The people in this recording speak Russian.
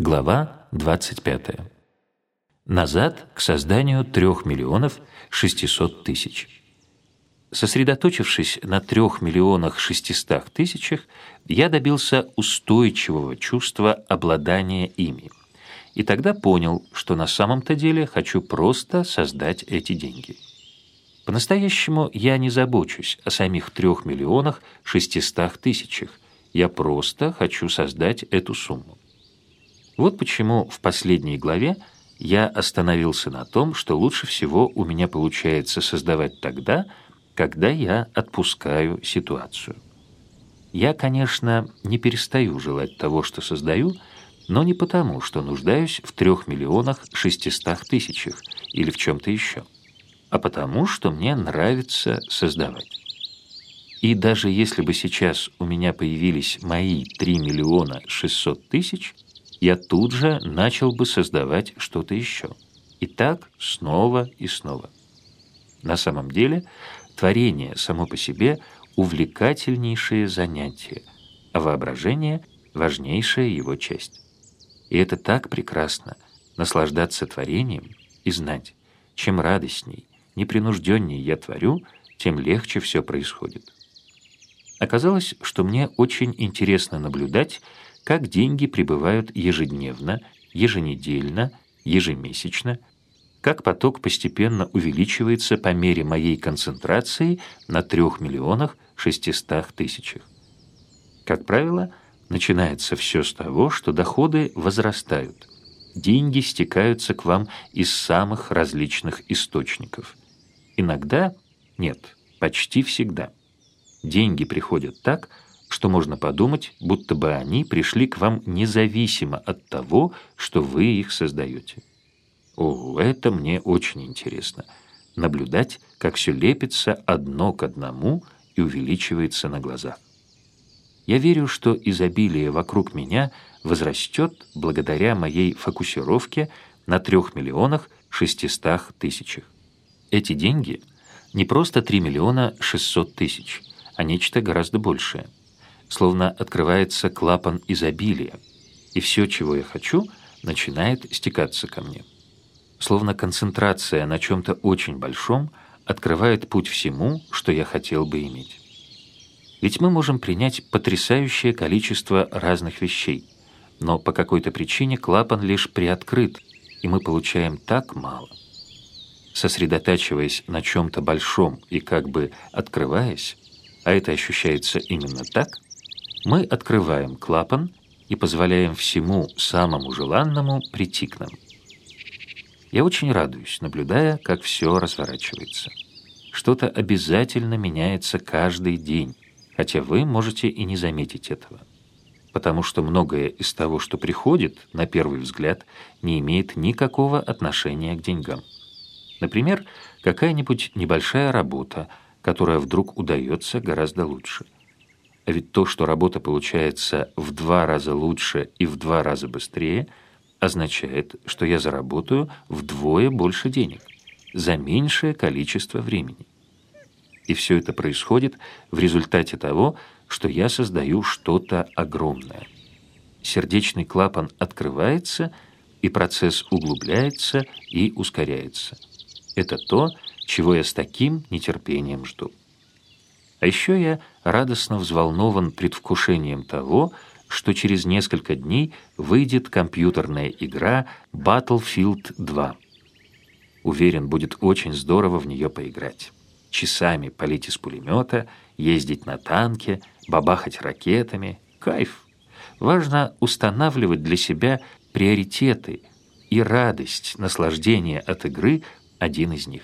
Глава 25. Назад к созданию 3 миллионов 600 тысяч. Сосредоточившись на 3 миллионах 600 тысячах, я добился устойчивого чувства обладания ими. И тогда понял, что на самом-то деле хочу просто создать эти деньги. По-настоящему я не забочусь о самих 3 миллионах 600 тысячах. Я просто хочу создать эту сумму. Вот почему в последней главе я остановился на том, что лучше всего у меня получается создавать тогда, когда я отпускаю ситуацию. Я, конечно, не перестаю желать того, что создаю, но не потому, что нуждаюсь в трех миллионах шестистах тысячах или в чем-то еще, а потому, что мне нравится создавать. И даже если бы сейчас у меня появились мои 3 миллиона 600 тысяч – я тут же начал бы создавать что-то еще. И так снова и снова. На самом деле, творение само по себе увлекательнейшее занятие, а воображение – важнейшая его часть. И это так прекрасно – наслаждаться творением и знать, чем радостней, непринужденнее я творю, тем легче все происходит. Оказалось, что мне очень интересно наблюдать, как деньги прибывают ежедневно, еженедельно, ежемесячно, как поток постепенно увеличивается по мере моей концентрации на 3 миллионах 600 тысячах. Как правило, начинается все с того, что доходы возрастают. Деньги стекаются к вам из самых различных источников. Иногда, нет, почти всегда. Деньги приходят так, что можно подумать, будто бы они пришли к вам независимо от того, что вы их создаете. О, это мне очень интересно. Наблюдать, как все лепится одно к одному и увеличивается на глазах. Я верю, что изобилие вокруг меня возрастет благодаря моей фокусировке на трех миллионах шестистах тысячах. Эти деньги не просто 3 миллиона 600 тысяч, а нечто гораздо большее – словно открывается клапан изобилия, и все, чего я хочу, начинает стекаться ко мне. Словно концентрация на чем-то очень большом открывает путь всему, что я хотел бы иметь. Ведь мы можем принять потрясающее количество разных вещей, но по какой-то причине клапан лишь приоткрыт, и мы получаем так мало. Сосредотачиваясь на чем-то большом и как бы открываясь, а это ощущается именно так – мы открываем клапан и позволяем всему самому желанному прийти к нам. Я очень радуюсь, наблюдая, как все разворачивается. Что-то обязательно меняется каждый день, хотя вы можете и не заметить этого. Потому что многое из того, что приходит, на первый взгляд, не имеет никакого отношения к деньгам. Например, какая-нибудь небольшая работа, которая вдруг удается гораздо лучше – а ведь то, что работа получается в два раза лучше и в два раза быстрее, означает, что я заработаю вдвое больше денег за меньшее количество времени. И все это происходит в результате того, что я создаю что-то огромное. Сердечный клапан открывается, и процесс углубляется и ускоряется. Это то, чего я с таким нетерпением жду. А еще я радостно взволнован предвкушением того, что через несколько дней выйдет компьютерная игра Battlefield 2. Уверен, будет очень здорово в нее поиграть. Часами палить из пулемета, ездить на танке, бабахать ракетами. Кайф! Важно устанавливать для себя приоритеты, и радость, наслаждение от игры – один из них.